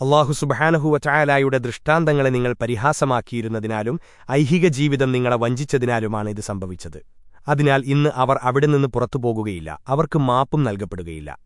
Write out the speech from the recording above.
അള്ളാഹു സുബഹാനഹുവറ്റായാലായുടെ ദൃഷ്ടാന്തങ്ങളെ നിങ്ങൾ പരിഹാസമാക്കിയിരുന്നതിനാലും ഐഹിക ജീവിതം നിങ്ങളെ വഞ്ചിച്ചതിനാലുമാണ് ഇത് സംഭവിച്ചത്. അതിനാൽ ഇന്ന് അവർ അവിടെ നിന്ന് പുറത്തുപോകുകയില്ല. അവർക്ക് മാപ്പും നൽകപ്പെടുകയില്ല.